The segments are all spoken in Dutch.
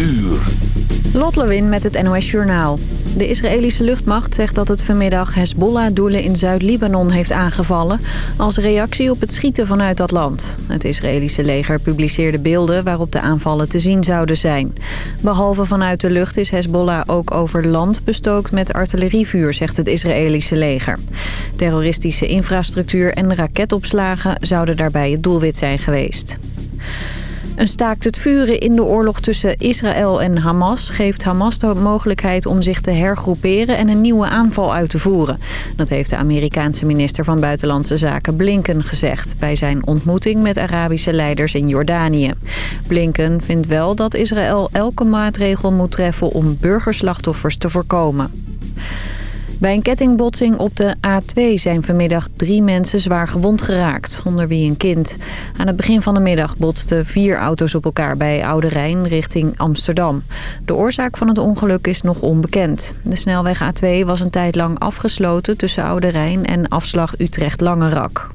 uur. Lot met het NOS Journaal. De Israëlische luchtmacht zegt dat het vanmiddag Hezbollah-doelen in Zuid-Libanon heeft aangevallen... als reactie op het schieten vanuit dat land. Het Israëlische leger publiceerde beelden waarop de aanvallen te zien zouden zijn. Behalve vanuit de lucht is Hezbollah ook over land bestookt met artillerievuur, zegt het Israëlische leger. Terroristische infrastructuur en raketopslagen zouden daarbij het doelwit zijn geweest. Een staakt het vuren in de oorlog tussen Israël en Hamas... geeft Hamas de mogelijkheid om zich te hergroeperen... en een nieuwe aanval uit te voeren. Dat heeft de Amerikaanse minister van Buitenlandse Zaken Blinken gezegd... bij zijn ontmoeting met Arabische leiders in Jordanië. Blinken vindt wel dat Israël elke maatregel moet treffen... om burgerslachtoffers te voorkomen. Bij een kettingbotsing op de A2 zijn vanmiddag drie mensen zwaar gewond geraakt, onder wie een kind. Aan het begin van de middag botsten vier auto's op elkaar bij Oude Rijn richting Amsterdam. De oorzaak van het ongeluk is nog onbekend. De snelweg A2 was een tijd lang afgesloten tussen Oude Rijn en afslag Utrecht-Langerak.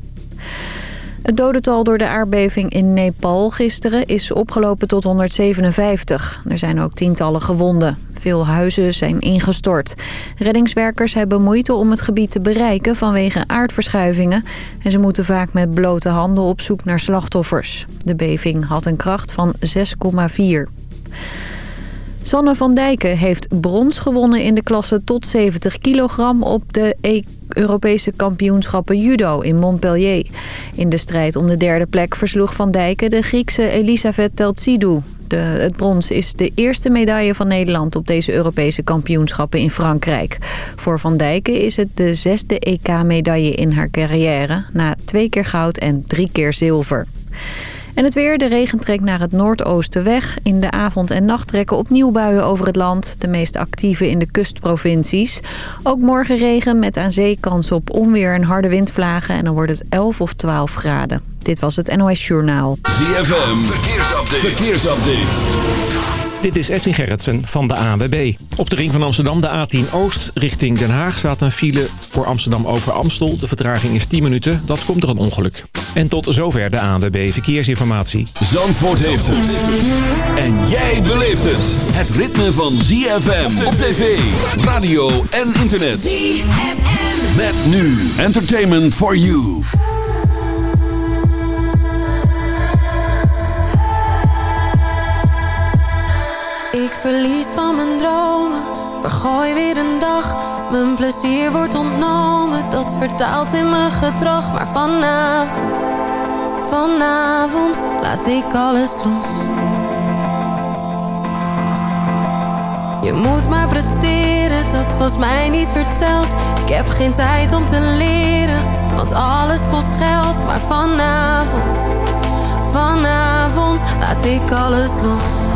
Het dodental door de aardbeving in Nepal gisteren is opgelopen tot 157. Er zijn ook tientallen gewonden. Veel huizen zijn ingestort. Reddingswerkers hebben moeite om het gebied te bereiken vanwege aardverschuivingen. En ze moeten vaak met blote handen op zoek naar slachtoffers. De beving had een kracht van 6,4. Sanne van Dijken heeft brons gewonnen in de klasse tot 70 kilogram op de e Europese kampioenschappen judo in Montpellier. In de strijd om de derde plek versloeg Van Dijken de Griekse Elisabeth Teltsidou. De, het brons is de eerste medaille van Nederland op deze Europese kampioenschappen in Frankrijk. Voor Van Dijken is het de zesde EK-medaille in haar carrière... na twee keer goud en drie keer zilver. En het weer, de regen trekt naar het noordoosten weg. In de avond en nacht trekken opnieuw buien over het land. De meest actieve in de kustprovincies. Ook morgen regen met aan zee kans op onweer en harde windvlagen. En dan wordt het 11 of 12 graden. Dit was het NOS Journaal. ZFM, verkeersupdate. verkeersupdate. Dit is Edwin Gerritsen van de ANWB. Op de ring van Amsterdam, de A10 Oost, richting Den Haag... staat een file voor Amsterdam over Amstel. De vertraging is 10 minuten, dat komt door een ongeluk. En tot zover de ANWB Verkeersinformatie. Zandvoort heeft het. En jij beleeft het. Het ritme van ZFM op tv, radio en internet. ZFM. Met nu Entertainment for You. Verlies van mijn dromen, vergooi weer een dag. Mijn plezier wordt ontnomen, dat vertaalt in mijn gedrag. Maar vanavond, vanavond laat ik alles los. Je moet maar presteren, dat was mij niet verteld. Ik heb geen tijd om te leren, want alles kost geld. Maar vanavond, vanavond laat ik alles los.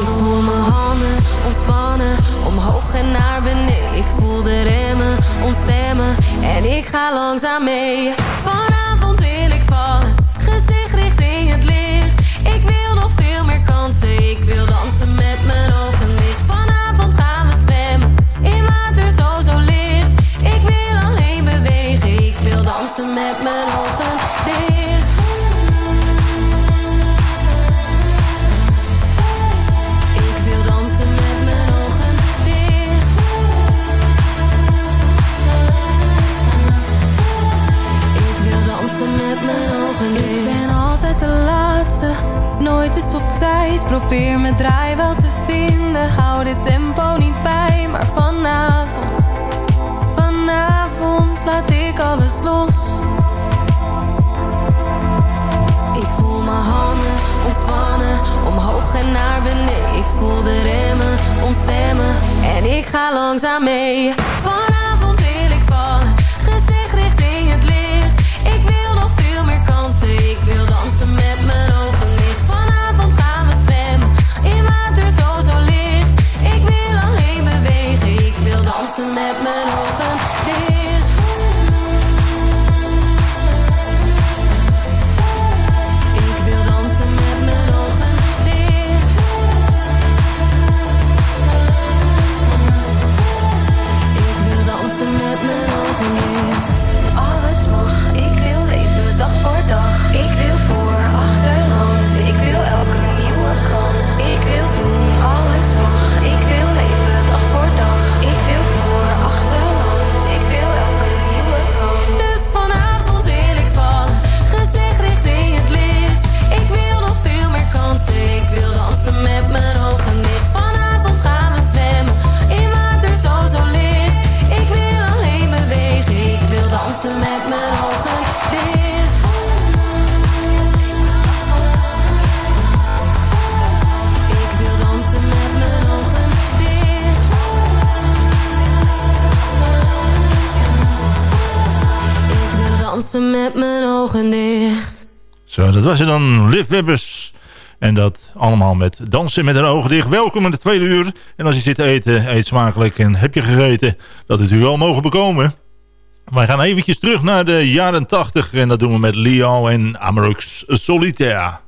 Ik voel mijn handen ontspannen, omhoog en naar beneden. Ik voel de remmen ontstemmen en ik ga langzaam mee. Vanavond wil ik vallen, gezicht richting het licht. Ik wil nog veel meer kansen, ik wil dansen met mijn ogen dicht. Vanavond gaan we zwemmen, in water zo zo licht. Ik wil alleen bewegen, ik wil dansen met mijn ogen dicht. Dit tempo niet bij. Maar vanavond, vanavond laat ik alles los. Ik voel mijn handen ontspannen, omhoog en naar beneden. Ik voel de remmen ontstemmen en ik ga langzaam mee. Met mijn ogen dicht. Zo, dat was het dan, Liv Webbers. En dat allemaal met dansen met een ogen dicht. Welkom in de tweede uur. En als je zit te eten, eet smakelijk en heb je gegeten, dat het u wel mogen bekomen. Wij gaan eventjes terug naar de jaren 80 en dat doen we met Leo en Amarux Solitaire.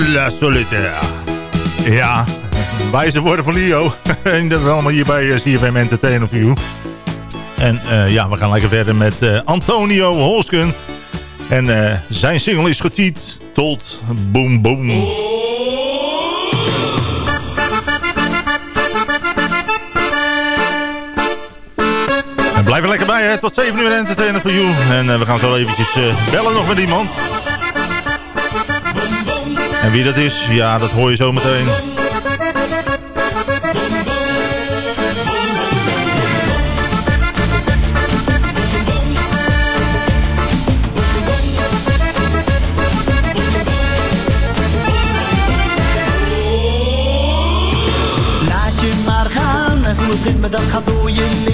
La Solitaire. Ja, wijze woorden van Leo. en dat is allemaal hier bij uh, CFM Entertainment View. En uh, ja, we gaan lekker verder met uh, Antonio Holsken. En zijn single is getiet tot Boom Boom. En blijf er lekker bij, hè. Tot 7 uur Entertainment for You. En we gaan zo eventjes bellen nog met iemand. En wie dat is, ja, dat hoor je zo meteen. Laat je maar gaan en voel het ritme dat gaat door je lichaam.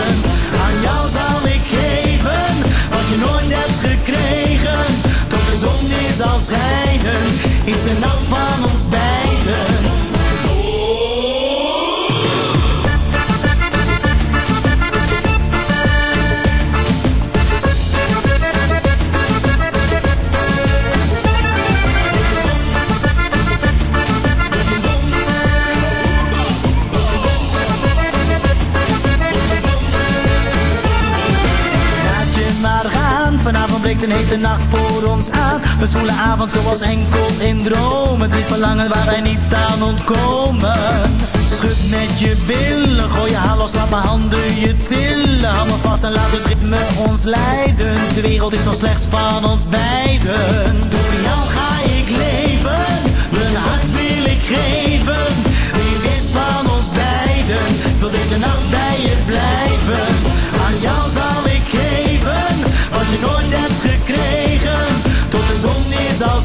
Zon weer zal schijnen, is de nacht van ons beiden. Breekt een hete nacht voor ons aan. We zoelen avond zoals enkel in dromen. Dit verlangen waar wij niet aan ontkomen. Schud met je billen, gooi je haar los, laat mijn handen je tillen. Hou me vast en laat het ritme ons leiden. De wereld is nog slechts van ons beiden. Door jou ga ik leven, mijn hart wil ik geven. Wie is van ons beiden, wil deze nacht bij je blijven. Aan jou zal ik geven, wat je nooit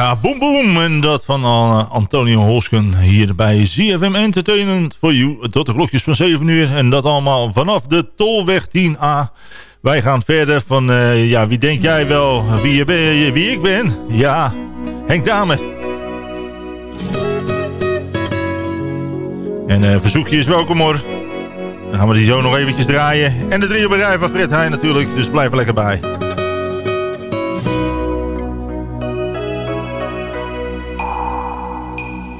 Ja, boem boem. En dat van uh, Antonio Holsken hier bij ZFM Entertainment for You. Tot de klokjes van 7 uur. En dat allemaal vanaf de Tolweg 10A. Wij gaan verder van, uh, ja, wie denk jij wel wie, je ben, wie ik ben? Ja, Henk Dame. En uh, verzoekje is welkom hoor. Dan gaan we die zo nog eventjes draaien. En de drie op rij van Fred Heijn natuurlijk. Dus blijf er lekker bij.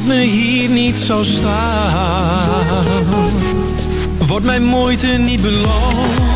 Laat me hier niet zo staan. Wordt mijn moeite niet beloond?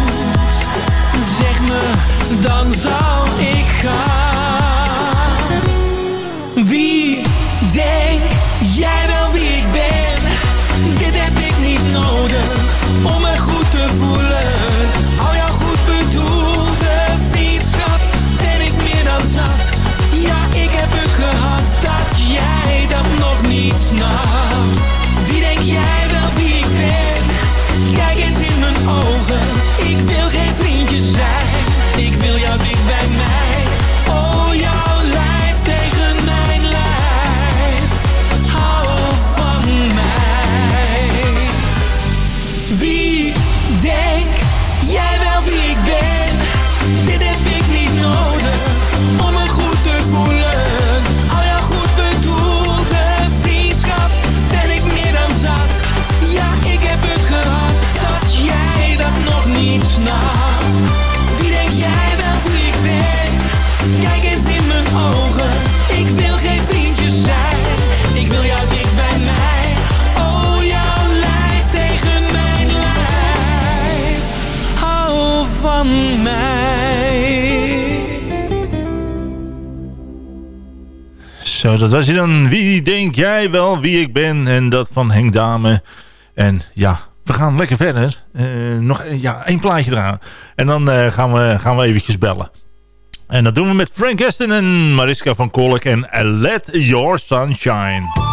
Dat was hij dan. Wie denk jij wel wie ik ben? En dat van Henk Dame. En ja, we gaan lekker verder. Uh, nog ja, één plaatje eraan. En dan uh, gaan, we, gaan we eventjes bellen. En dat doen we met Frank Aston en Mariska van Kolk en Let Your Sunshine.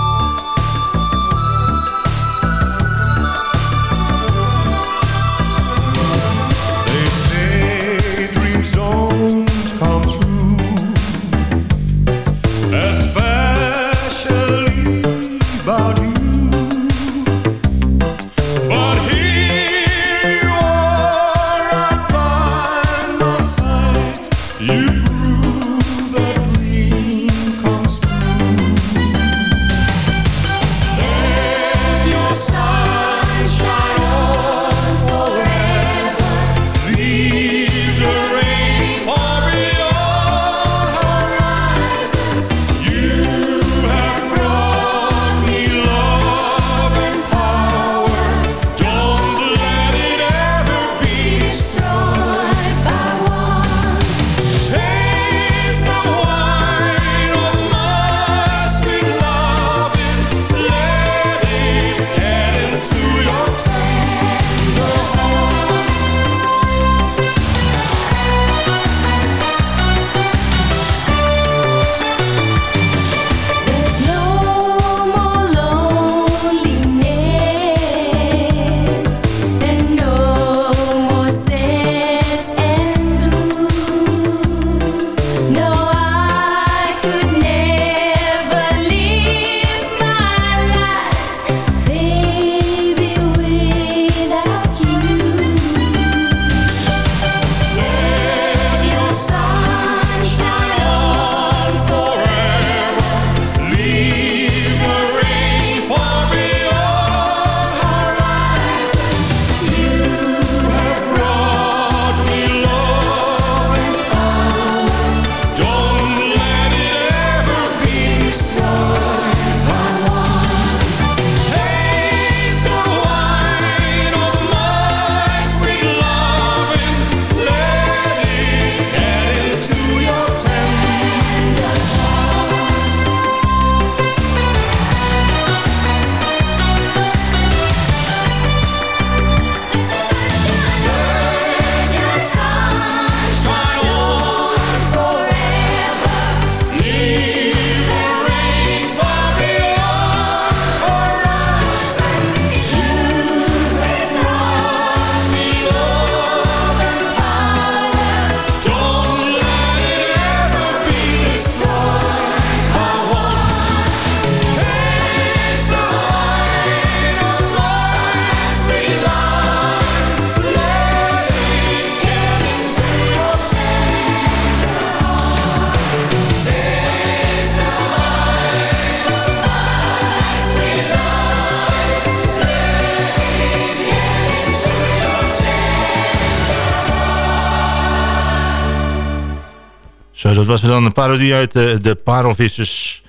Was dan een parodie uit de, de Parelvissers.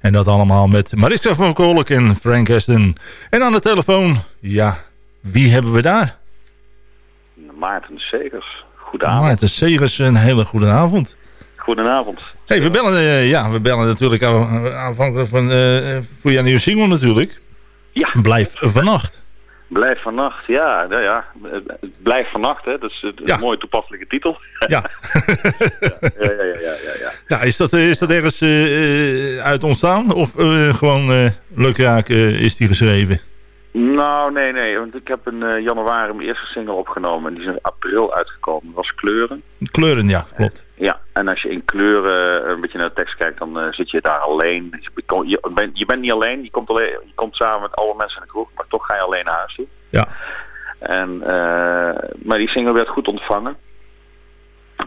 En dat allemaal met Mariska van Kolk en Frank Aston. En aan de telefoon, ja, wie hebben we daar? Maarten Segers. Goedenavond. Maarten Segers, een hele goede avond. Goedenavond. Hey, we bellen, uh, ja, we bellen natuurlijk aanvankelijk van, uh, voor jouw nieuwe single natuurlijk. Ja. Blijf vannacht. Blijf vannacht, ja, nou ja. Blijf vannacht, hè. Dat is, een mooie toepasselijke titel. Ja. ja, ja, ja, ja, ja, ja. is, dat, is dat ergens uh, uit ontstaan? Of uh, gewoon uh, leuk raak is die geschreven? Nou, nee, nee. Want ik heb in januari mijn eerste single opgenomen. En die is in april uitgekomen. Dat was Kleuren. Kleuren, ja, klopt. Ja, en als je in kleuren een beetje naar de tekst kijkt, dan zit je daar alleen. Je, bent, je bent niet alleen. Je komt, alleen, je komt samen met alle mensen in de kroeg, maar toch ga je alleen naar huis toe. Ja. En, maar die single werd goed ontvangen.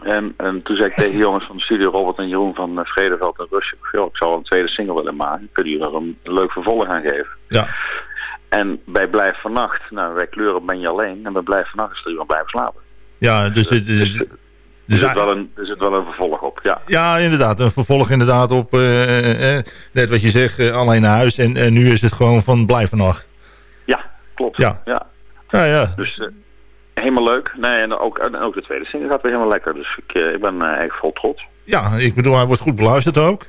En, en toen zei ik tegen jongens van de studio, Robert en Jeroen van Vredeveld en Rusje, ik zou een tweede single willen maken. Kunnen jullie er een, leuk vervolg aan geven? Ja. En bij Blijf Vannacht, nou bij Kleuren ben je alleen. En bij Blijf Vannacht is er iemand blijven slapen. Ja, dus... het, dus, dus, er, zit wel een, er zit wel een vervolg op, ja. Ja, inderdaad. Een vervolg inderdaad op, uh, uh, net wat je zegt, alleen naar huis. En, en nu is het gewoon van Blijf Vannacht. Ja, klopt. Ja. Ja, ja. ja. Dus Helemaal leuk. Nee, en ook, en ook de tweede single gaat weer helemaal lekker. Dus ik, ik ben echt vol trots. Ja, ik bedoel, hij wordt goed beluisterd ook.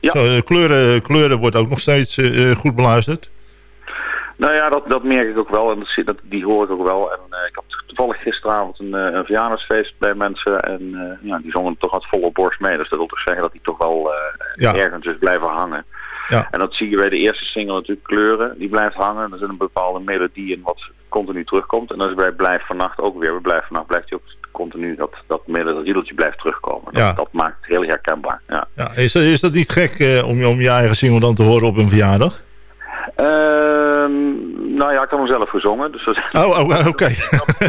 Ja. Zo, kleuren, kleuren wordt ook nog steeds goed beluisterd. Nou ja, dat, dat merk ik ook wel en dat, dat, die hoor ik ook wel. En uh, ik had toevallig gisteravond een, een verjaardagsfeest bij mensen en uh, ja, die zongen toch uit volle borst mee. Dus dat wil toch zeggen dat die toch wel ja. ergens is blijven hangen. Ja. En dat zie je bij de eerste single natuurlijk, Kleuren, die blijft hangen. Er zit een bepaalde melodie in wat continu terugkomt. En dat is bij Blijf Vannacht ook weer. Bij Blijf Vannacht blijft hij ook continu, dat, dat riedeltje blijft terugkomen. Dat, Ja. dat maakt het heel herkenbaar, ja. Ja, is, dat- is dat niet gek om, om je eigen single dan te horen op een verjaardag? Ehm, nou ja, ik had hem zelf gezongen. Dus dat Oh, oh, oké.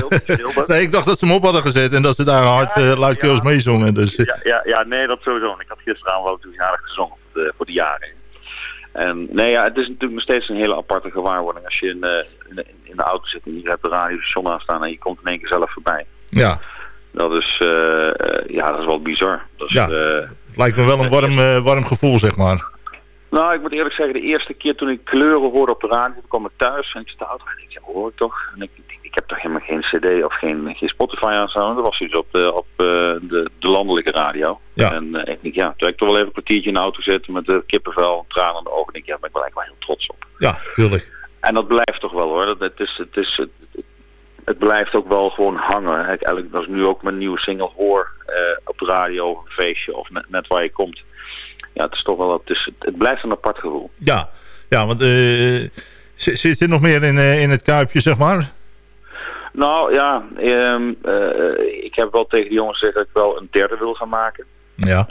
nee, ik dacht dat ze hem op hadden gezet en dat ze daar hard Ja, uh, luidkeels ja. meezongen. Dus, eh, Ja, ja, ja, nee, dat sowieso. Ik had gisteravond ook toejarig gezongen voor de, voor de jaren. En nee, ja, het is natuurlijk nog steeds een hele aparte gewaarwording als je in, eh, in, in de auto zit en je hebt de radiostation aanstaan en je komt in één keer zelf voorbij. ja, Dat is, eh, eh, ja, dat is wel bizar. Dat is, Ja. eh, het lijkt me wel een warm, eh, warm gevoel, zeg maar. Nou, ik moet eerlijk zeggen, de eerste keer toen ik kleuren hoorde op de radio, kwam ik thuis en ik sta auto en ik zeg, hoor ik toch? En ik, ik, ik heb toch helemaal geen cd of geen, geen Spotify aan staan. Dat was dus op de, op eh, de, de landelijke radio. Ja. En eh, ik denk, ja, toen ik toch wel even een kwartiertje in de auto zit met de kippenvel, tranen in de ogen, denk ik, ja, daar ben ik wel eigenlijk wel heel trots op. Ja, tuurlijk. En dat blijft toch wel hoor. Dat, het, is, het, is, het, het- blijft ook wel gewoon hangen. Eigenlijk, als ik nu ook mijn nieuwe single hoor eh, de radio of een feestje of net, net waar je komt. Ja, het is toch wel, het, is, het, blijft een apart gevoel. Ja, ja want eh, zit, er nog meer in, eh, in het kuipje, zeg maar? Nou ja, ehm, eh, ik heb wel tegen de jongens gezegd dat ik wel een derde wil gaan maken. Ja,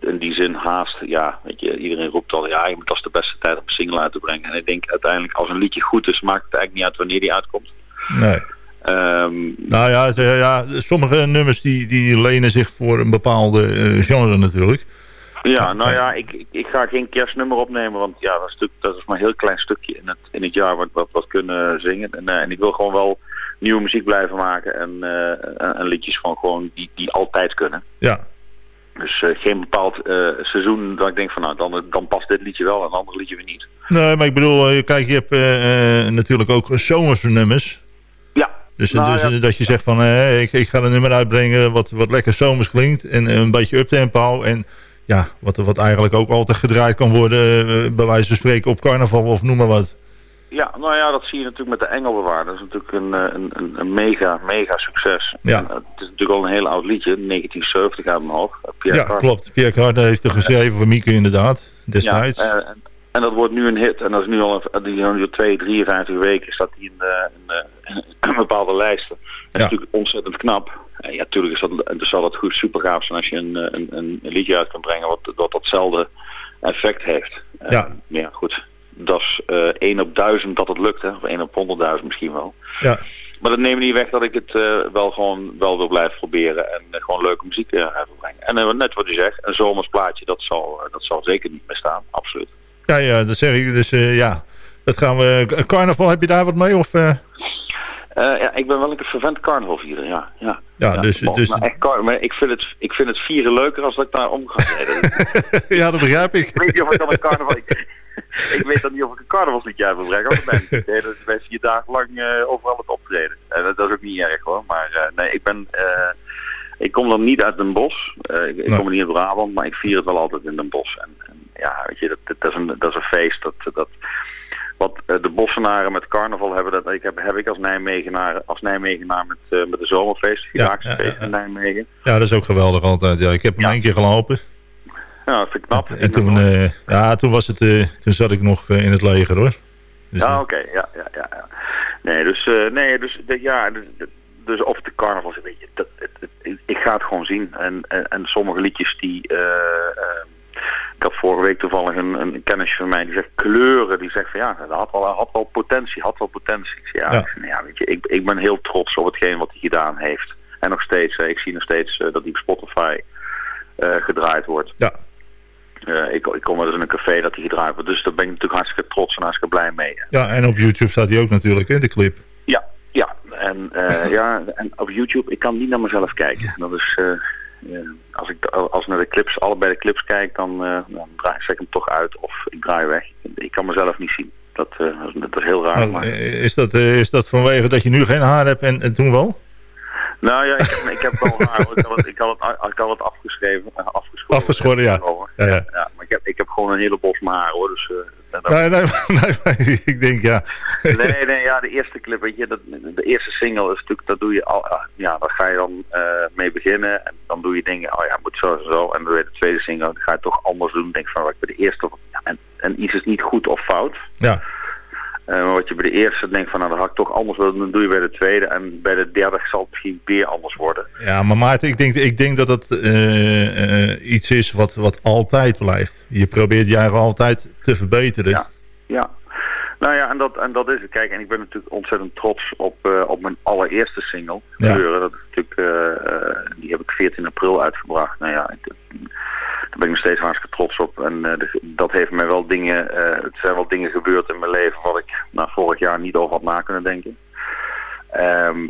in die zin haast, ja, weet je, iedereen roept al, ja, je moet als de beste tijd om een single uit te brengen. En ik denk uiteindelijk, als een liedje goed is, maakt het eigenlijk niet uit wanneer die uitkomt. nee. Ehm, Nou ja, het, ja sommige nummers die, die lenen zich voor een bepaalde eh, genre natuurlijk. Ja, nou ja, ik, ik, ga geen kerstnummer opnemen, want ja, dat is, natuurlijk, dat is maar een heel klein stukje in het, in het jaar wat, wat, wat kunnen zingen. En, eh, en ik wil gewoon wel nieuwe muziek blijven maken en, eh, en, en liedjes van gewoon die, die altijd kunnen. Ja, Dus geen bepaald seizoen dat ik denk van nou, dan, dan past dit liedje wel en een ander liedje weer niet. nee, maar ik bedoel, kijk, je hebt natuurlijk ook zomerse nummers. Dus, Nou, dus ja. dat je zegt van, eh, ik, ik ga een nummer uitbrengen wat, wat lekker zomers klinkt. En eh, een beetje uptempo. En ja, wat, wat eigenlijk ook altijd gedraaid kan worden, eh, bij wijze van spreken op carnaval of noem maar wat. ja, nou ja, dat zie je natuurlijk met de Engelbewaarder. Dat is natuurlijk een, een, een, mega, mega succes. Ja. En, het is natuurlijk al een heel oud liedje, 1970 uit mijn hoofd. Pierre Ja, Carter. klopt. Pierre Carter heeft er geschreven voor Mieke inderdaad, destijds. Ja, en, en dat wordt nu een hit. En dat is nu al een, is 2, 53 weken staat die in, de, in, de- in bepaalde lijsten. En Ja. natuurlijk ontzettend knap. En ja, natuurlijk is dat, dus zal dat goed super gaaf zijn als je een, eh, een, een, een liedje uit kan brengen wat, wat datzelfde effect heeft. Eh, Ja. maar ja, goed. Dat is eh 1 op 1000 dat het lukt, hè. Of 1 op 100.000 misschien wel. Ja, Maar dat neemt niet weg dat ik het eh, wel gewoon wel wil blijven proberen en eh, gewoon leuke muziek eh, wil brengen. En eh, net wat je zegt, een zomersplaatje, dat zal, eh, dat zal zeker niet meer staan, absoluut. Ja, ja dat zeg ik. Dus eh, ja, dat gaan we... Carnaval, heb je daar wat mee? Of, eh? Eh, ja, ik ben wel een vervent carnavalvierder, ja. Ja, Ja, dus- maar- dus- echt car- maar ik, vind het, ik vind het vieren leuker als dat ik daar om ga ja, dat begrijp ik. ik weet niet of ik dan een carnaval... Ik, weet dan niet of ik een carnavalsliedje uit wil brengen. Dan ben ik nee, dat is bij vier dagen lang overal het optreden. En dat, dat is ook niet erg hoor. Maar nee, ik ben... ik kom dan niet uit Den Bosch. Ik, ik kom niet in Brabant, maar ik vier het wel altijd in Den Bosch. En ja, weet je, dat, dat, dat is een, dat is een feest. Dat, dat, wat eh, de Bossenaren met carnaval hebben, dat ik heb, heb ik als Nijmegenaar, als Nijmegenaar met, eh, met de zomerfeest, Vierdaagse ja, feest ja, ja. in Nijmegen. Ja, dat is ook geweldig altijd. Ja, ik heb hem één keer gelopen. Ja, dat vind ik knap. En toen, eh, ja, toen, was het, eh, toen zat ik nog in het leger hoor. Dus, ja, oké, ja, ja, ja, ja. Nee, dus, nee, dus, de- ja, dus, dus of de carnaval, weet je, dat, het, het- ik- ga het gewoon zien. En, en, en sommige liedjes die, eh, ik had vorige week toevallig een, een kennisje van mij die zegt kleuren, die zegt van ja, dat had wel, had wel potentie, had wel potentie. Ik ja, Ja. ik nou ja, weet je, ik, ik ben heel trots op hetgeen wat hij gedaan heeft. En nog steeds, eh, ik zie nog steeds eh, dat hij op Spotify eh, gedraaid wordt. Ja. Ik, ik kom wel eens in een café dat hij gedraaid wordt. Dus daar ben ik natuurlijk hartstikke trots en hartstikke blij mee. ja, en op YouTube staat hij ook natuurlijk, hè, de clip. Ja, ja. En, ja, en op YouTube, ik kan niet naar mezelf kijken. Dat is, als ik als ik naar de clips, allebei de clips kijk, dan, eh, dan draai zet ik hem toch uit of ik draai weg. Ik kan mezelf niet zien. Dat, eh, dat, is, heel raar. Nou, maar, eh, is, dat, is dat vanwege dat je nu geen haar hebt en, en toen wel? Nou ja, ik, ik heb wel haar. hoor. Ik had het, ik had het, ik had het afgeschreven. Afgeschoren. Afgeschoren, ja. Ja, ja. ja. maar ik heb, ik heb gewoon een hele bos haar hoor. Dus, dat- Nee, nee, nee, nee, ik denk ja. nee, nee, ja, de eerste clip, weet je, dat, de eerste single is natuurlijk, dat doe je al, ja, daar ga je dan mee beginnen en dan doe je dingen, oh ja, moet zo en zo. En weer de tweede single, dan ga je toch anders doen. Denk van, wat ik bij de eerste, en, en iets is niet goed of fout. Ja, Eh, maar wat je bij de eerste denkt van, nou, dat had ik toch anders willen doen, dan doe je bij de tweede. En bij de derde zal het misschien weer anders worden. ja maar Maarten, ik denk, ik denk dat het eh, eh, iets is wat, wat altijd blijft. Je probeert jaren altijd te verbeteren. Ja. Ja. Nou ja, en dat, en dat is het. Kijk, en ik ben natuurlijk ontzettend trots op, eh, op mijn allereerste single, Ja. Dat is natuurlijk, eh, eh, die heb ik 14 april uitgebracht. Nou ja, ik, daar ben ik nog steeds hartstikke trots op. En de- dat heeft mij wel dingen, het zijn wel dingen gebeurd in mijn leven wat ik nou, vorig jaar niet over had na kunnen denken. Ehm,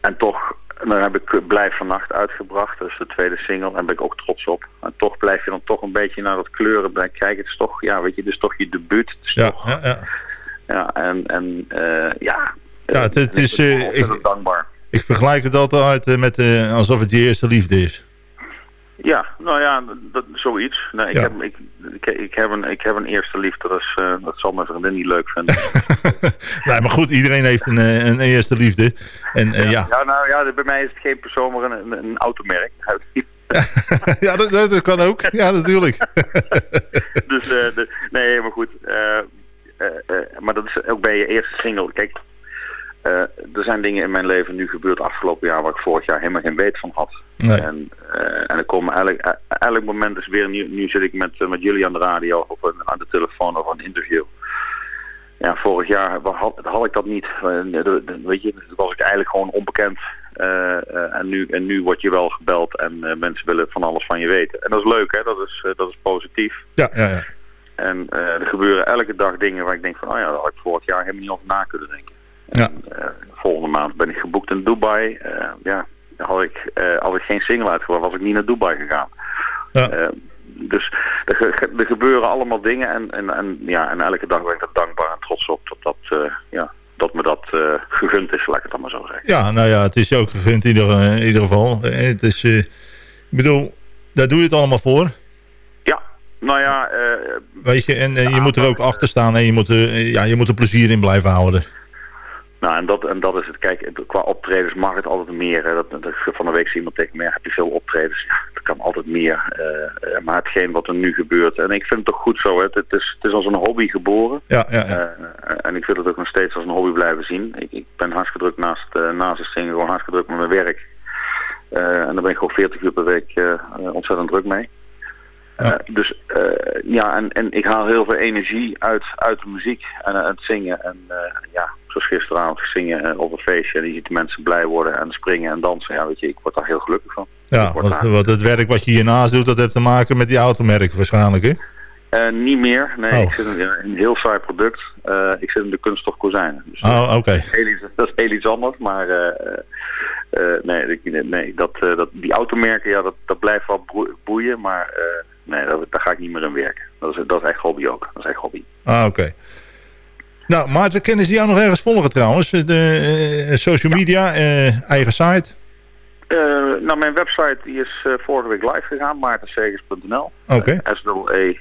en toch, dan heb ik Blijf Vannacht uitgebracht, dat is de tweede single, en daar ben ik ook trots op. En toch blijf je dan toch een beetje naar dat kleuren kijken. Het is toch, ja, weet je, het is toch je debuut. Het is Ja, toch, ja, ja. Ja, en, en eh, ja. Ja, het- ik is, ben eh, ik- dankbaar. Ik vergelijk het altijd eh, met alsof het je eerste liefde is. Ja, nou ja, dat, zoiets. Nee, ik, Ja. heb, ik, ik, ik, heb een, ik heb een eerste liefde, dat, is, eh, dat zal mijn vriendin niet leuk vinden. nee, maar goed, iedereen heeft een, een eerste liefde. En ja, ja, nou ja, bij mij is het geen persoon, maar een, een, een automerk. ja dat, dat, kan ook. Ja, natuurlijk. dus de, nee, maar goed. Eh, eh, maar dat is ook bij je eerste single. Kijk, eh, er zijn dingen in mijn leven nu gebeurd afgelopen jaar waar ik vorig jaar helemaal geen weet van had. Nee. En, en er komen elk, eh, elk moment is weer nieuw. Nu zit ik met, met jullie aan de radio of een- aan de telefoon of een interview. Ja, vorig jaar had, had ik dat niet. Weet je, was ik eigenlijk gewoon onbekend. En, nu, en nu word je wel gebeld en mensen willen van alles van je weten. En dat is leuk, hè? Dat is, dat is positief. Ja, ja, ja. En eh, er gebeuren elke dag dingen waar ik denk van, oh ja, daar had ik vorig jaar helemaal niet over na kunnen denken. Ja. Eh, volgende maand ben ik geboekt in Dubai. Eh, ja, had ik, als ik geen single uitgebracht, was ik niet naar Dubai gegaan. Ja. Dus er, ge- er gebeuren allemaal dingen en, en, en, ja, en elke dag ben ik er dankbaar en trots op dat, dat, ja, dat me dat gegund is, laat ik het dan maar zo zeggen. Ja, nou ja, het is ook gegund in ieder, in ieder geval. Het is, eh, ik bedoel, daar doe je het allemaal voor. Nou ja, eh, Weet je, en eh, je moet er ook achter staan en je moet, er, ja, je moet er plezier in blijven houden. Nou, en dat, en dat is het. Kijk, qua optredens mag het altijd meer. Hè. Dat, dat, van de week zei iemand tegen me, ja, heb je veel optredens? Ja, dat kan altijd meer. Eh, eh, maar hetgeen wat er nu gebeurt, en ik vind het toch goed zo. Hè. Het, het is, het is als een hobby geboren. Ja, ja, ja. Eh, en ik wil het ook nog steeds als een hobby blijven zien. Ik, ik ben hartstikke druk naast, eh naast het zingen, gewoon hartstikke druk met mijn werk. Eh, en daar ben ik gewoon 40 uur per week eh, eh, ontzettend druk mee. Eh, dus eh, ja, en, en ik haal heel veel energie uit, uit de muziek en eh, het zingen. En ja, zoals gisteravond zingen op een feestje. En je ziet de mensen blij worden en springen en dansen. Ja, weet je, ik word daar heel gelukkig van. Ja, want, het werk wat je hiernaast doet, dat heeft te maken met die automerk waarschijnlijk, hè? Niet meer. Nee, Oh. ik zit in een heel saai product. Ik zit in de kunststof kozijnen. Dus Oh, oké. dat is heel iets anders. Maar nee, nee dat, dat, die automerken, ja, dat, dat blijft wel boeien. Maar nee, daar, daar ga ik niet meer in werken. Dat is, dat is echt hobby ook. Dat is echt hobby. Ah, oké. Nou, Maarten, kennen ze jou nog ergens volgen trouwens? De eh, social media, eh, eigen site? Eh, nou, mijn website die is vorige week live gegaan, maartensegers.nl. Oké. s e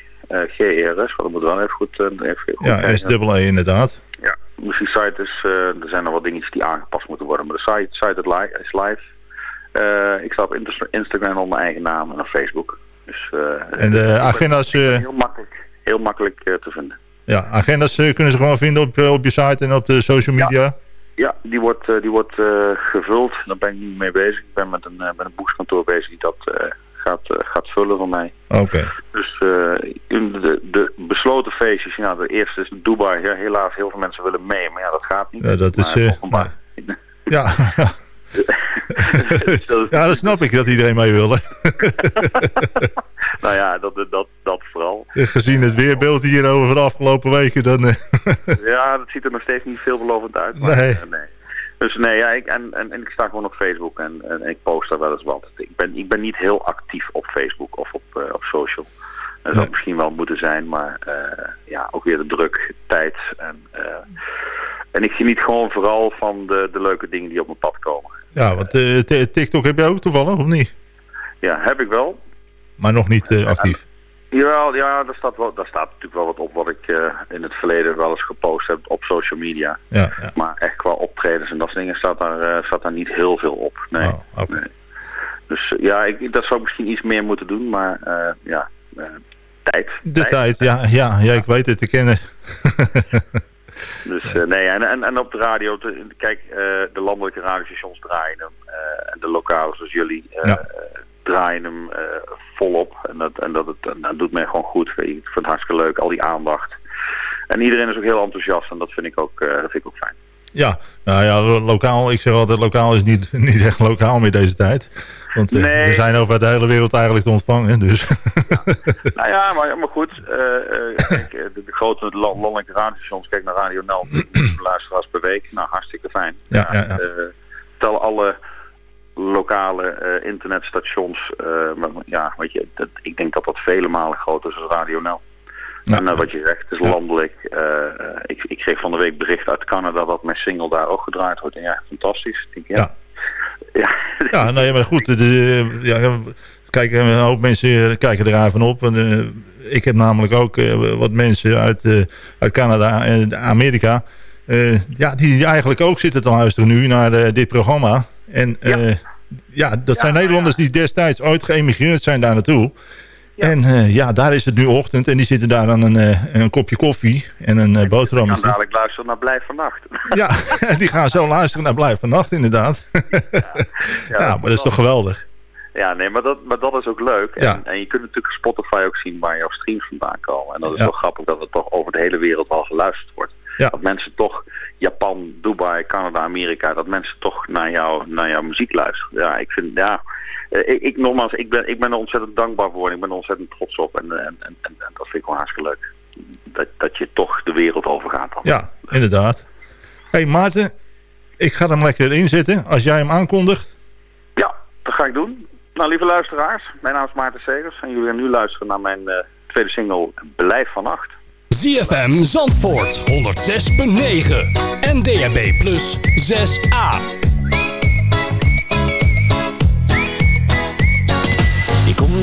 g e dat moet wel even goed, even goed Ja, kijken. SAA inderdaad. Ja, dus die site is, er zijn nog wat dingetjes die aangepast moeten worden. Maar de site, site is li- is live. Ik sta op Insta- Instagram onder mijn eigen naam en op Facebook. Dus, eh, En de agenda's, eh, heel makkelijk, heel makkelijk eh, te vinden. ja, agenda's kunnen ze gewoon vinden op, op je site en op de social media. Ja, die wordt, die wordt gevuld. Daar ben ik nu mee bezig. Ik ben met een, met een boekskantoor bezig die dat gaat, gaat vullen voor mij. Oké. Dus de, de besloten feestjes, ja, de eerste is Dubai. Ja, helaas, heel veel mensen willen mee, maar ja, dat gaat niet. Ja, dat is, Maar. Ja, Dus ja, dat snap ik dat iedereen mee wil. nou ja, dat, dat, dat vooral. Gezien het weerbeeld hierover van de afgelopen weken, dan... eh, Ja, dat ziet er nog steeds niet veelbelovend uit. Maar, Nee. eh, nee. Dus nee, ja, ik, en, en, en ik sta gewoon op Facebook en, en ik post daar wel eens wat. Ik ben, ik ben niet heel actief op Facebook of op, eh, op social. Dat zou Nee. misschien wel moeten zijn, maar ja, ook weer de druk, tijd. En, en ik geniet gewoon vooral van de, de leuke dingen die op mijn pad komen. Ja, want uh, TikTok heb je ook toevallig, of niet? Ja, heb ik wel. Maar nog niet uh, actief? Jawel, ja, daar staat, wel, daar staat natuurlijk wel wat op wat ik uh, in het verleden wel eens gepost heb op social media. Ja, ja. Maar echt qua optredens en dat soort dingen staat daar, staat daar niet heel veel op. Nee. Oh, okay. nee. Dus ja, ik, dat zou ik misschien iets meer moeten doen, maar ja, tijd. De tijd, tijd ja, ja, ja, ik weet het te kennen. Dus uh, nee, en, en, en op de radio, te, kijk, uh, de landelijke radiostations draaien hem. Uh, en de lokale, zoals jullie, ja. draaien hem volop. En dat, en dat, het, en dat doet mij gewoon goed. Ik vind het hartstikke leuk, al die aandacht. En iedereen is ook heel enthousiast en dat vind ik ook, dat vind ik ook fijn. Ja, nou ja, lokaal, ik zeg altijd, lokaal is niet, niet echt lokaal meer deze tijd. Want nee. we zijn over de hele wereld eigenlijk te ontvangen. Dus. Ja. nou ja, maar, maar goed. Uh, kijk, de, de, grote landelijke radiostations, kijk naar Radio Nel, luisteraars per week. Nou, hartstikke fijn. Ja, tel alle lokale internetstations, maar, ja, weet je, dat, ik denk dat dat vele malen groter is dan Radio Nel. Ja. En wat je zegt, het is landelijk. ik, ik kreeg van de week bericht uit Canada dat mijn single daar ook gedraaid wordt. En ja, fantastisch. Ik ja. Ja. ja, nee, maar goed. De, ja, kijk, een hoop mensen kijken er even op. En, uh, ik heb namelijk ook uh, wat mensen uit, uh, uit Canada en Amerika... ja, die eigenlijk ook zitten te luisteren nu naar dit programma. En ja, ja dat Ja, zijn Nederlanders ja. die destijds ooit geëmigreerd zijn daar naartoe. Ja. En ja, daar is het nu ochtend en die zitten daar aan een, een kopje koffie en een Ik kan boterhammetje. dadelijk luisteren naar Blijf vannacht. Ja, die gaan zo luisteren naar Blijf vannacht inderdaad. Ja, maar dat is toch geweldig. Ja, nee, maar dat, maar dat is ook leuk. En, Ja. en je kunt natuurlijk Spotify ook zien waar jouw streams vandaan komen. En dat is wel grappig dat het toch over de hele wereld al geluisterd wordt. Ja. Dat mensen toch, Japan, Dubai, Canada, Amerika, dat mensen toch naar, jou, naar jouw muziek luisteren. Ja, ik vind, ja, eh, ik, ik, nogmaals, ik ben, ik ben er ontzettend dankbaar voor en ik ben er ontzettend trots op. En, en, en, en, en dat vind ik gewoon hartstikke leuk. Dat, dat je toch de wereld overgaat dan. Ja, inderdaad. hey Maarten, ik ga hem lekker inzetten als jij hem aankondigt. Ja, dat ga ik doen. Nou, lieve luisteraars, mijn naam is Maarten Segers en jullie gaan nu luisteren naar mijn eh, tweede single Blijf vannacht. ZFM Zandvoort 106.9 en DHB Plus 6A.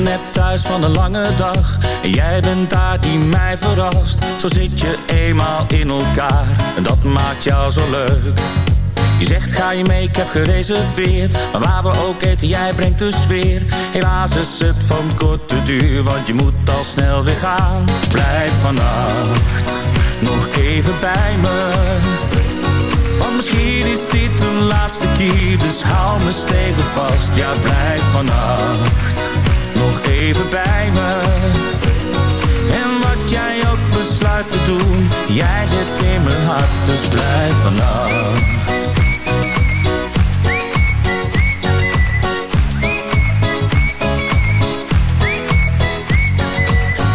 Net thuis van een lange dag. En jij bent daar die mij verrast. Zo zit je eenmaal in elkaar. En dat maakt jou zo leuk. Je zegt ga je mee, ik heb gereserveerd. Maar waar we ook eten, jij brengt de sfeer. Helaas is het van korte duur Want je moet al snel weer gaan. Blijf vannacht Nog even bij me. Want misschien is dit de laatste keer, dus hou me stevig vast. Ja, blijf vannacht nog even bij me. En wat jij ook besluit te doen, jij zit in mijn hart, dus blijf vannacht.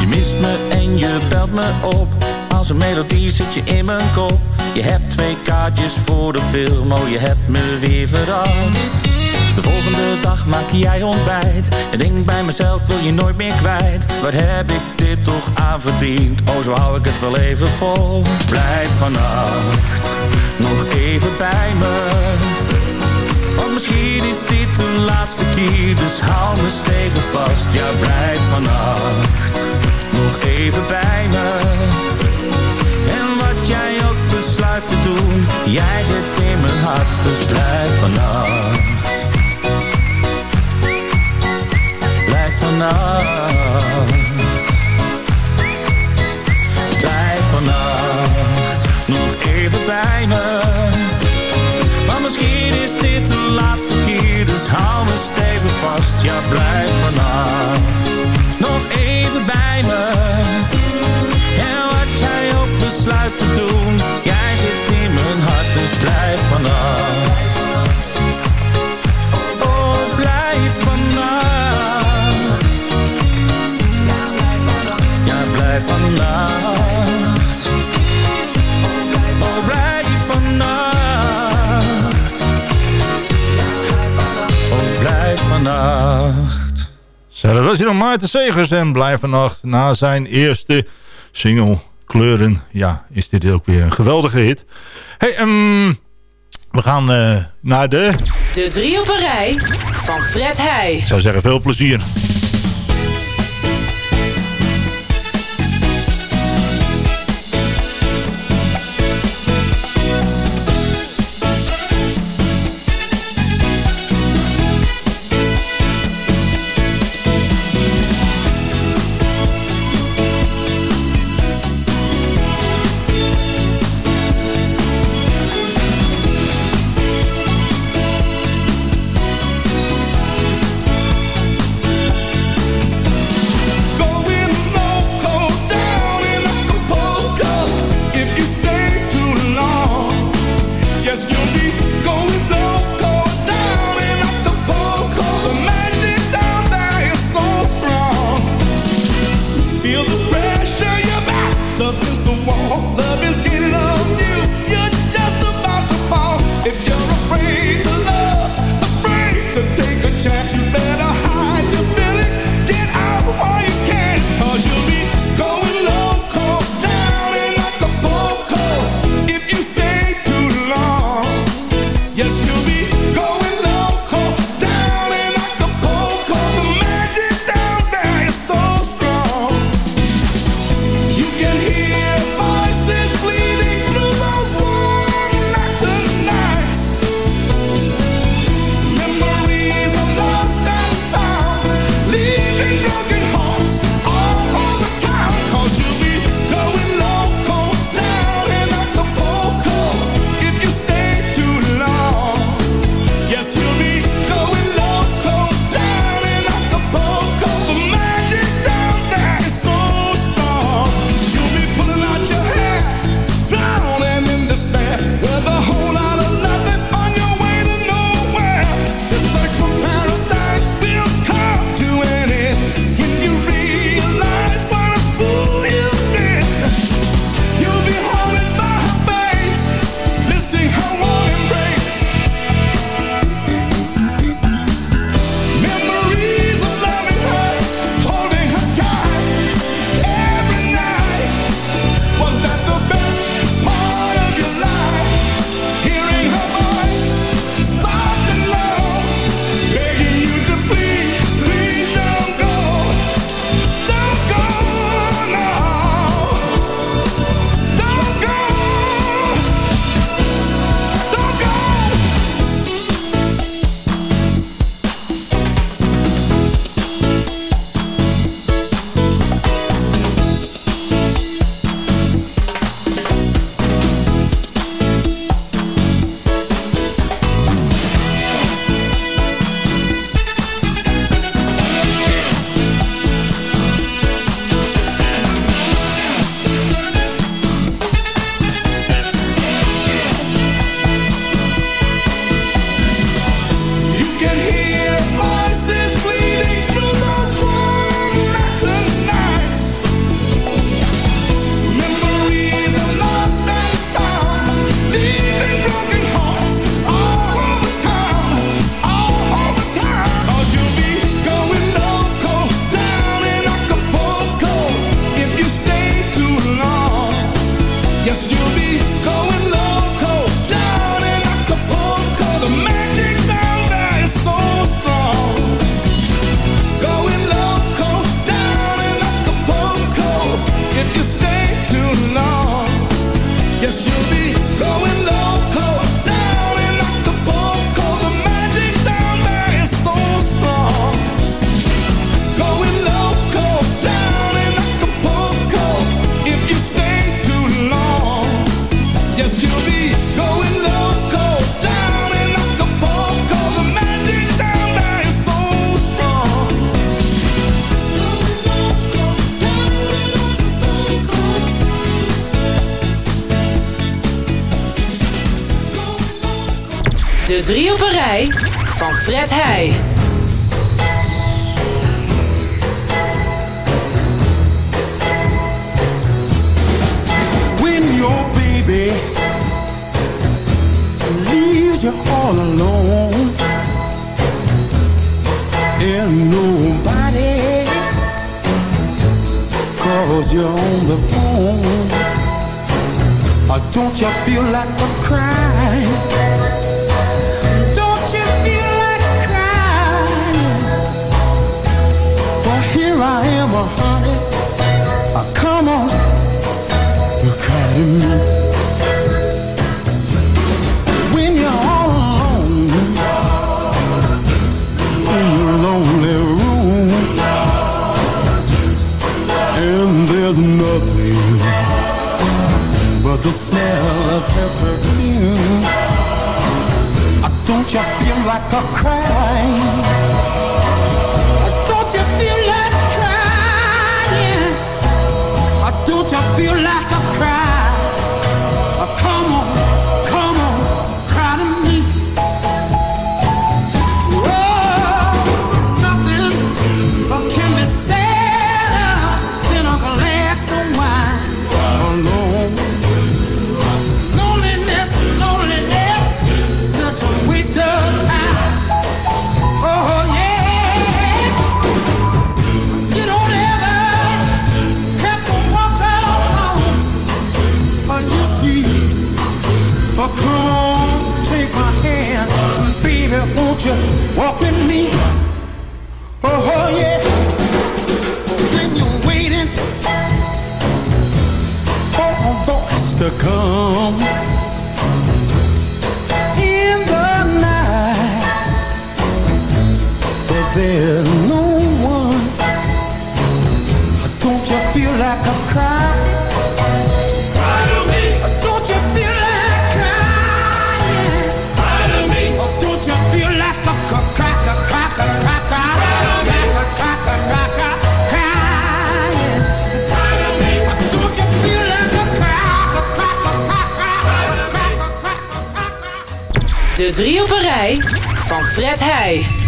Je mist me en je belt me op. Als een melodie zit je in mijn kop. Je hebt twee kaartjes voor de film, oh je hebt me weer verrast. De volgende dag maak jij ontbijt. En denk bij mezelf, wil je nooit meer kwijt. Waar heb ik dit toch aan verdiend? Oh, zo hou ik het wel even vol. Blijf vannacht nog even bij me. Want misschien is dit de laatste keer, dus hou me stevig vast. Ja, blijf vannacht nog even bij me. En wat jij ook besluit te doen, jij zit in mijn hart, dus blijf vannacht. Vannacht. Blijf vannacht nog even bij me. Maar misschien is dit de laatste keer, dus hou me stevig vast. Ja, blijf vannacht nog even bij me. En wat jij ook besluit te doen, jij zit in mijn hart, dus blijf vannacht. Zo, dat was hier dan Maarten Segers en Blijf vannacht na zijn eerste single Kleuren. Ja, is dit ook weer een geweldige hit. Hey, ehm, We gaan uh, naar de... De drie op een rij van Fred Heij. Ik zou zeggen, veel plezier. the smell of her perfume. Don't you feel like a crying? Don't you feel like crying? Don't you feel like Fred Heij.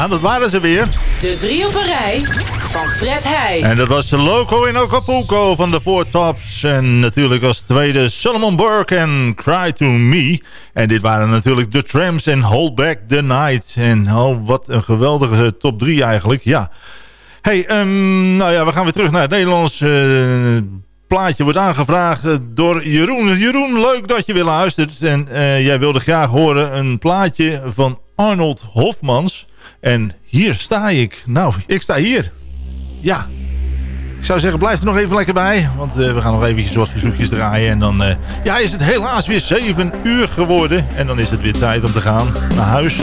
Ja, ja, dat waren ze weer. De drie op een rij van Fred Heij. En dat was de Loco in Acapulco van de Four Tops. En natuurlijk als tweede Solomon Burke en Cry To Me. En dit waren natuurlijk de Trams en Hold Back The Night. En oh, wat een geweldige top 3 eigenlijk, ja. hey, ehm, nou ja, we gaan weer terug naar het Nederlands... eh, plaatje wordt aangevraagd door Jeroen. Jeroen, leuk dat je weer luistert. En eh, jij wilde graag horen een plaatje van Arnold Hofmans. En hier sta ik. Nou, ik sta hier. Ja. Ik zou zeggen, blijf er nog even lekker bij. Want eh, we gaan nog eventjes wat verzoekjes draaien. En dan eh, ja, is het helaas weer 7 uur geworden. En dan is het weer tijd om te gaan naar huis.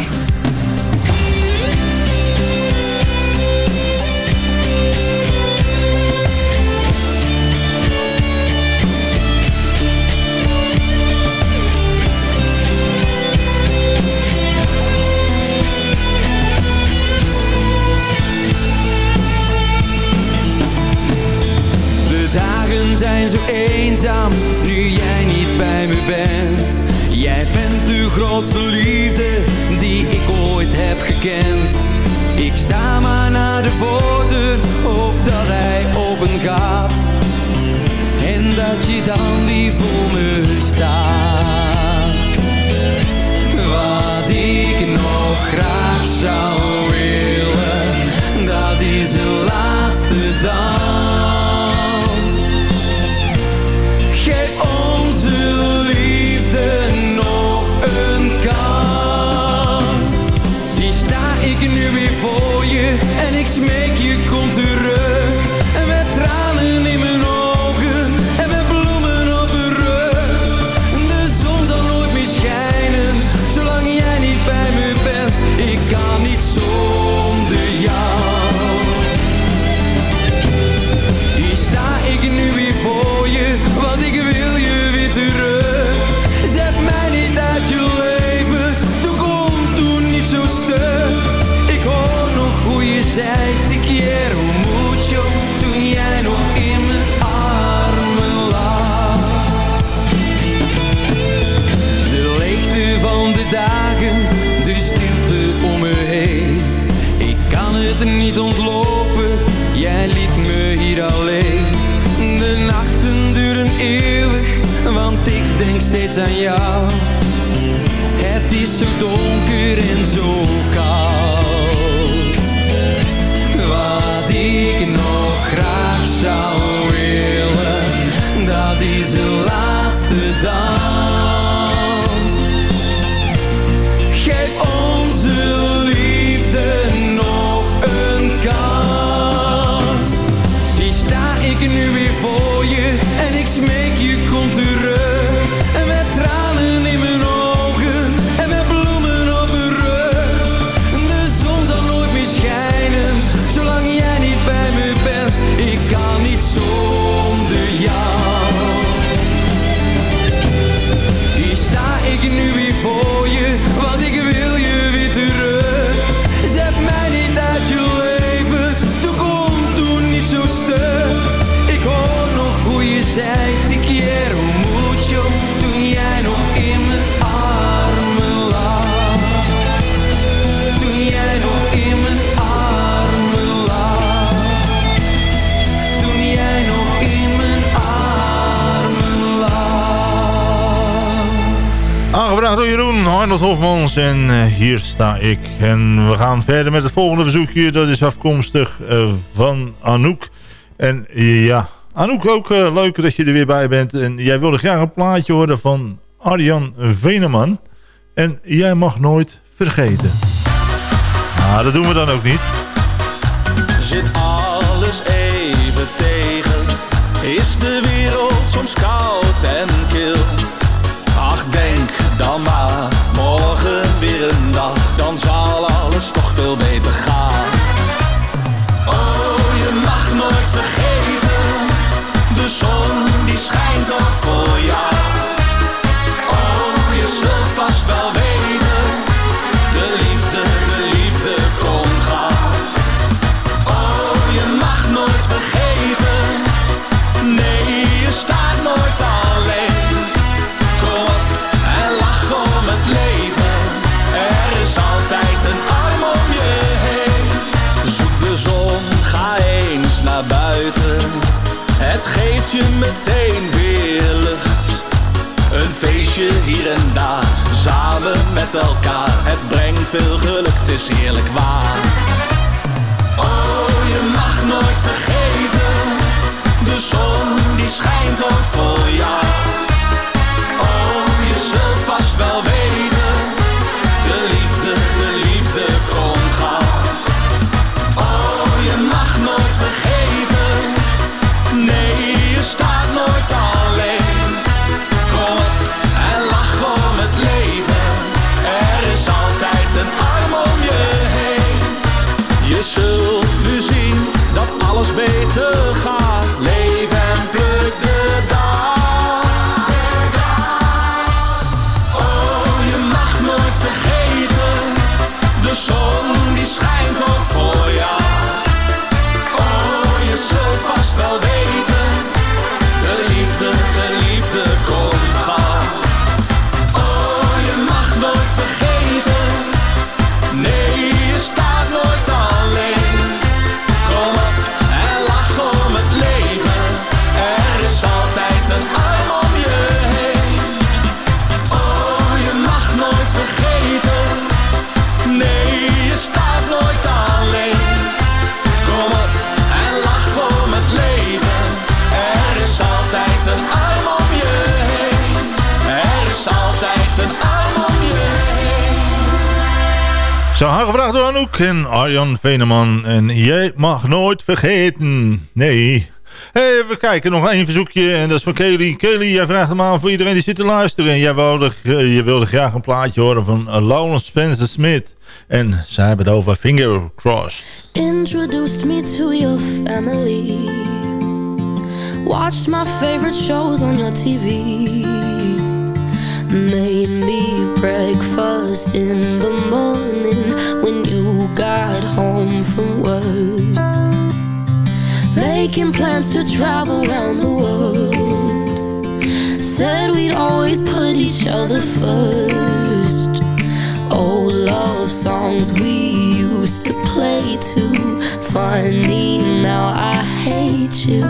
Zo eenzaam nu jij niet bij me bent. Jij bent de grootste liefde die ik ooit heb gekend. Ik sta maar naar de voordeur, hoop dat hij open gaat. En dat je dan weer voor me staat. Steeds aan jou. Het is zo donker en zo koud. Aangevraagd door Jeroen, Arnold Hofmans en eh, hier sta ik. En we gaan verder met het volgende verzoekje. Dat is afkomstig eh, van Anouk. En ja, Anouk ook eh, leuk dat je er weer bij bent. En jij wilde graag een plaatje horen van Arjan Veneman. En jij mag nooit vergeten. Nou, dat doen we dan ook niet. Zit alles even tegen? Is de wereld soms koud maar, morgen weer een dag, dan zal alles toch veel beter gaan. Oh, je mag nooit vergeten, de zon die schijnt ook voor jou. je meteen weer lucht. Een feestje hier en daar, samen met elkaar. Het brengt veel geluk, het is heerlijk waar. Oh, je mag nooit vergeten, de zon die schijnt ook voor jou. gevraagd door Anouk en Arjan Veneman. En jij mag nooit vergeten. Nee. Hey, even kijken, nog één verzoekje. En dat is van Kelly. Kelly, jij vraagt hem aan voor iedereen die zit te luisteren. En jij wilde, eh, je wilde graag een plaatje horen van eh, Lawrence Spencer Smith. En zij hebben het over Finger Crossed. Introduced me to your family. Watch my favorite shows on your TV. Made me breakfast in the morning When you got home from work. Making plans to travel around the world. Said we'd always put each other first. Old love songs we used to play too Funny now I hate you.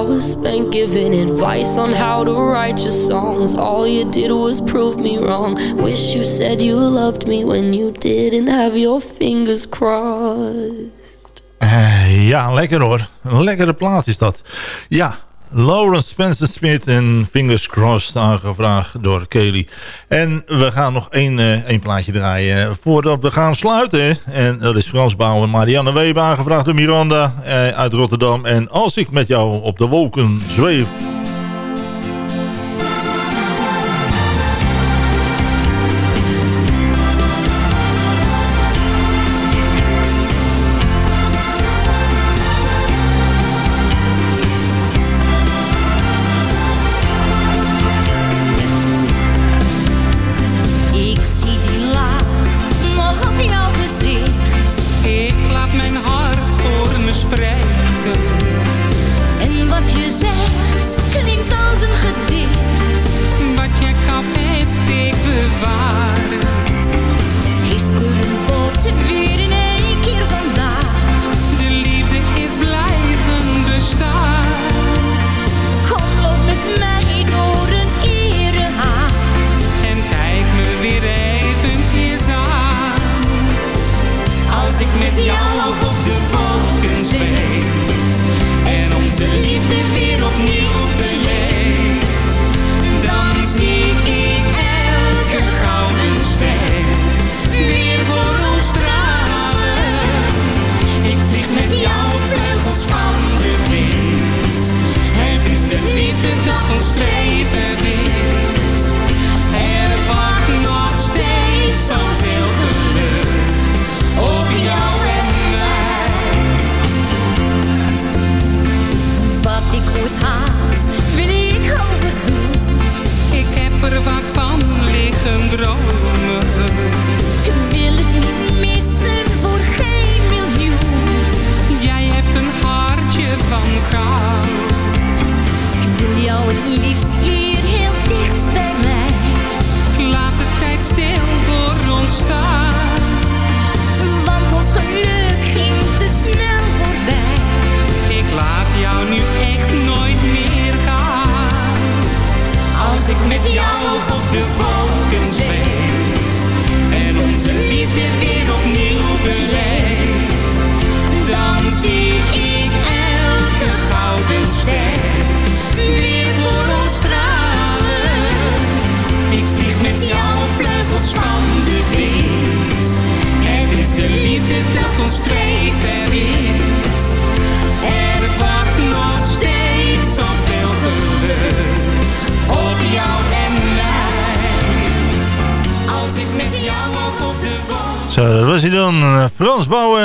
was spent giving advice on how to write your songs. All you did was prove me wrong. Wish you said you loved me when you didn't have your fingers crossed. Uh, ja, lekker hoor. Een lekkere plaat is dat. Ja, Lawrence Spencer Smith en Fingers Crossed aangevraagd door Kelly. En we gaan nog één, eh, één plaatje draaien eh, voordat we gaan sluiten. En dat is Frans Bouwen, Marianne Weber aangevraagd door Miranda eh, uit Rotterdam. En als ik met jou op de wolken zweef...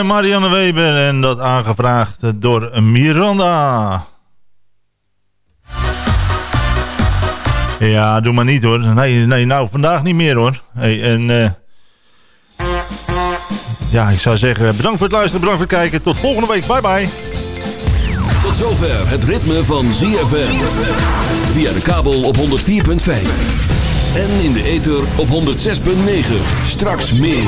Marianne Weber. En dat aangevraagd door Miranda. Ja, doe maar niet hoor. Nee, nee nou vandaag niet meer hoor. Hey, en eh, ja, ik zou zeggen bedankt voor het luisteren, bedankt voor het kijken. Tot volgende week. Bye bye. Tot zover het ritme van ZFM. Via de kabel op 104.5. En in de ether op 106.9. Straks meer.